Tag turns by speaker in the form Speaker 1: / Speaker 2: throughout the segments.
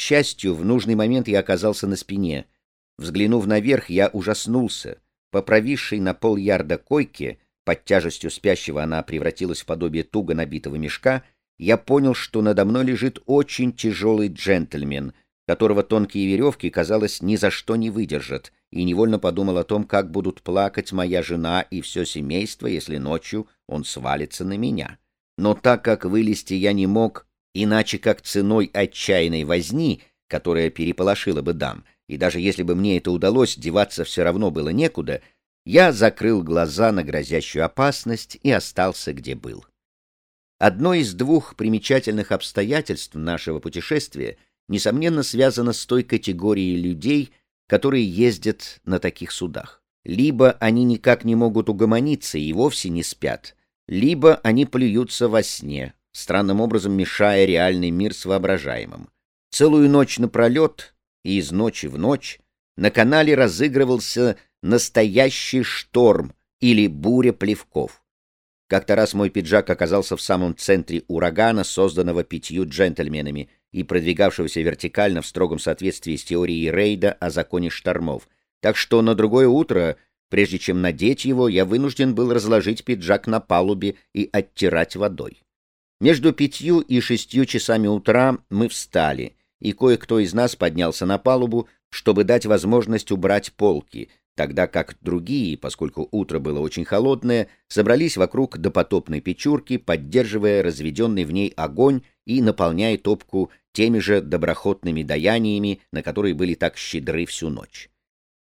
Speaker 1: счастью, в нужный момент я оказался на спине. Взглянув наверх, я ужаснулся. По провисшей на полярда койке, под тяжестью спящего она превратилась в подобие туго набитого мешка, я понял, что надо мной лежит очень тяжелый джентльмен, которого тонкие веревки, казалось, ни за что не выдержат, и невольно подумал о том, как будут плакать моя жена и все семейство, если ночью он свалится на меня. Но так как вылезти я не мог, иначе как ценой отчаянной возни, которая переполошила бы дам, и даже если бы мне это удалось, деваться все равно было некуда, я закрыл глаза на грозящую опасность и остался где был. Одно из двух примечательных обстоятельств нашего путешествия, несомненно, связано с той категорией людей, которые ездят на таких судах. Либо они никак не могут угомониться и вовсе не спят, либо они плюются во сне, странным образом мешая реальный мир с воображаемым. Целую ночь напролет и из ночи в ночь на канале разыгрывался настоящий шторм или буря плевков. Как-то раз мой пиджак оказался в самом центре урагана, созданного пятью джентльменами и продвигавшегося вертикально в строгом соответствии с теорией Рейда о законе штормов. Так что на другое утро, прежде чем надеть его, я вынужден был разложить пиджак на палубе и оттирать водой. Между пятью и шестью часами утра мы встали, и кое-кто из нас поднялся на палубу, чтобы дать возможность убрать полки, тогда как другие, поскольку утро было очень холодное, собрались вокруг допотопной печурки, поддерживая разведенный в ней огонь и наполняя топку теми же доброхотными даяниями, на которые были так щедры всю ночь.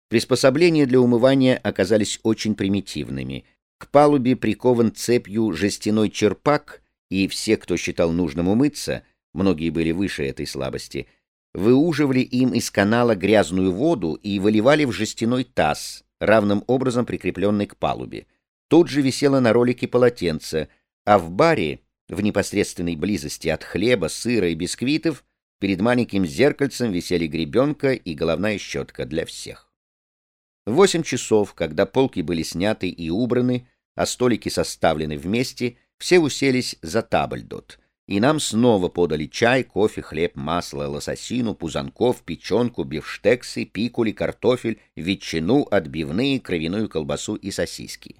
Speaker 1: Приспособления для умывания оказались очень примитивными. К палубе прикован цепью жестяной черпак, и все, кто считал нужным умыться, многие были выше этой слабости, выуживали им из канала грязную воду и выливали в жестяной таз, равным образом прикрепленный к палубе. Тут же висело на ролике полотенце, а в баре, в непосредственной близости от хлеба, сыра и бисквитов, перед маленьким зеркальцем висели гребенка и головная щетка для всех. В восемь часов, когда полки были сняты и убраны, а столики составлены вместе, все уселись за табльдот, и нам снова подали чай, кофе, хлеб, масло, лососину, пузанков, печенку, бифштексы, пикули, картофель, ветчину, отбивные, кровяную колбасу и сосиски.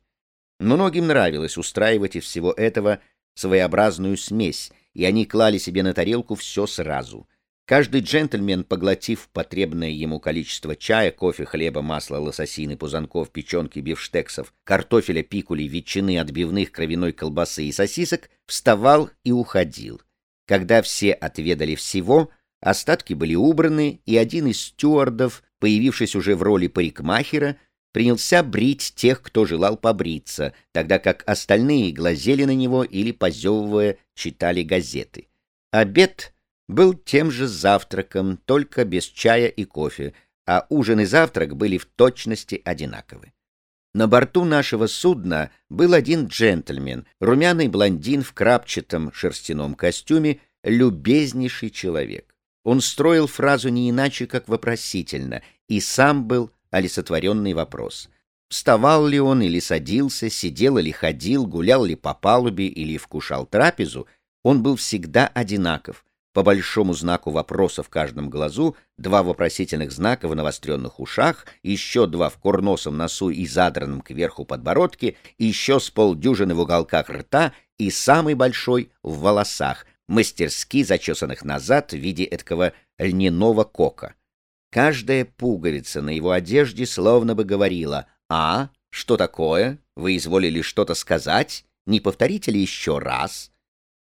Speaker 1: Многим нравилось устраивать из всего этого своеобразную смесь, и они клали себе на тарелку все сразу. Каждый джентльмен, поглотив потребное ему количество чая, кофе, хлеба, масла, лососины, пузанков, печенки, бифштексов, картофеля, пикулей, ветчины, отбивных, кровяной колбасы и сосисок, вставал и уходил. Когда все отведали всего, остатки были убраны, и один из стюардов, появившись уже в роли парикмахера, принялся брить тех, кто желал побриться, тогда как остальные глазели на него или, позевывая, читали газеты. Обед был тем же завтраком, только без чая и кофе, а ужин и завтрак были в точности одинаковы. На борту нашего судна был один джентльмен, румяный блондин в крапчатом шерстяном костюме, любезнейший человек. Он строил фразу не иначе, как вопросительно, и сам был олицетворенный вопрос. Вставал ли он или садился, сидел или ходил, гулял ли по палубе или вкушал трапезу, он был всегда одинаков — по большому знаку вопроса в каждом глазу, два вопросительных знака в навостренных ушах, еще два в курносом носу и задранном кверху подбородке, еще с полдюжины в уголках рта и самый большой в волосах, мастерски зачесанных назад в виде этого льняного кока. Каждая пуговица на его одежде словно бы говорила «А, что такое? Вы изволили что-то сказать? Не повторите ли еще раз?»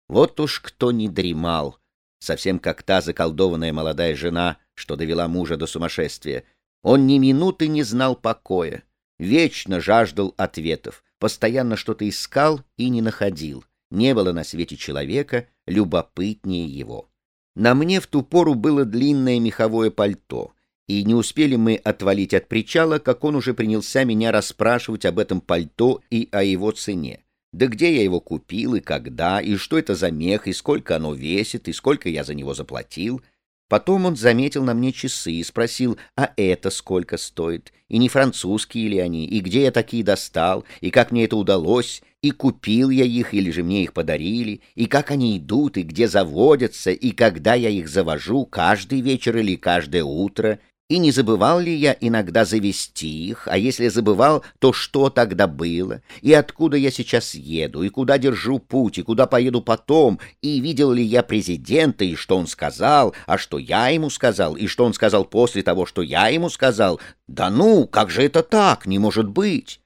Speaker 1: Вот уж кто не дремал, совсем как та заколдованная молодая жена, что довела мужа до сумасшествия. Он ни минуты не знал покоя, вечно жаждал ответов, постоянно что-то искал и не находил. Не было на свете человека любопытнее его. На мне в ту пору было длинное меховое пальто, и не успели мы отвалить от причала, как он уже принялся меня расспрашивать об этом пальто и о его цене. Да где я его купил и когда, и что это за мех, и сколько оно весит, и сколько я за него заплатил. Потом он заметил на мне часы и спросил, а это сколько стоит, и не французские ли они, и где я такие достал, и как мне это удалось, и купил я их, или же мне их подарили, и как они идут, и где заводятся, и когда я их завожу, каждый вечер или каждое утро, и не забывал ли я иногда завести их, а если забывал, то что тогда было, и откуда я сейчас еду, и куда держу путь, и куда поеду потом, и видел ли я президента, и что он сказал, а что я ему сказал, и что он сказал после того, что я ему сказал. Да ну, как же это так, не может быть?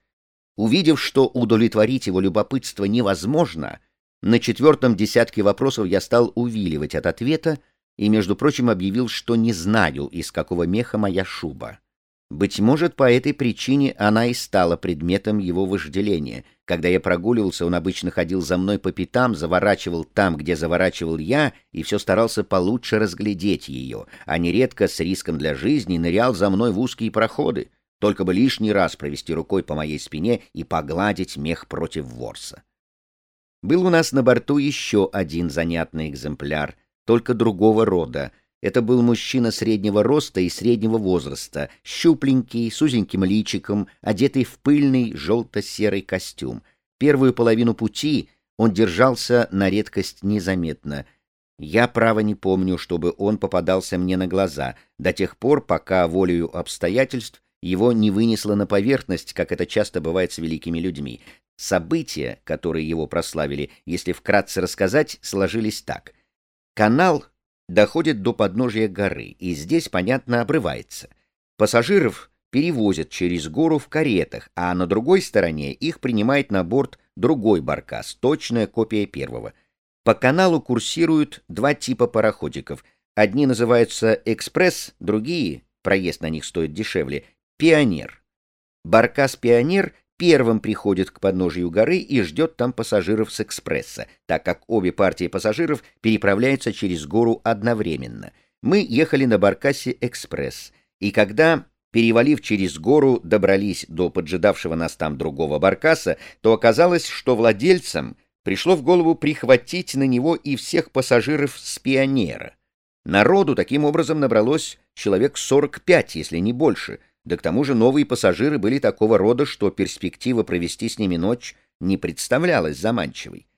Speaker 1: Увидев, что удовлетворить его любопытство невозможно, на четвертом десятке вопросов я стал увиливать от ответа, и, между прочим, объявил, что не знаю, из какого меха моя шуба. Быть может, по этой причине она и стала предметом его вожделения. Когда я прогуливался, он обычно ходил за мной по пятам, заворачивал там, где заворачивал я, и все старался получше разглядеть ее, а нередко с риском для жизни нырял за мной в узкие проходы, только бы лишний раз провести рукой по моей спине и погладить мех против ворса. Был у нас на борту еще один занятный экземпляр — только другого рода. Это был мужчина среднего роста и среднего возраста, щупленький, с узеньким личиком, одетый в пыльный желто-серый костюм. Первую половину пути он держался на редкость незаметно. Я, право, не помню, чтобы он попадался мне на глаза, до тех пор, пока волею обстоятельств его не вынесло на поверхность, как это часто бывает с великими людьми. События, которые его прославили, если вкратце рассказать, сложились так — Канал доходит до подножия горы, и здесь, понятно, обрывается. Пассажиров перевозят через гору в каретах, а на другой стороне их принимает на борт другой баркас, точная копия первого. По каналу курсируют два типа пароходиков. Одни называются «Экспресс», другие, проезд на них стоит дешевле, «Пионер». Баркас «Пионер» первым приходит к подножию горы и ждет там пассажиров с экспресса, так как обе партии пассажиров переправляются через гору одновременно. Мы ехали на баркасе «Экспресс», и когда, перевалив через гору, добрались до поджидавшего нас там другого баркаса, то оказалось, что владельцам пришло в голову прихватить на него и всех пассажиров с «Пионера». Народу таким образом набралось человек 45, если не больше — да к тому же новые пассажиры были такого рода, что перспектива провести с ними ночь не представлялась заманчивой.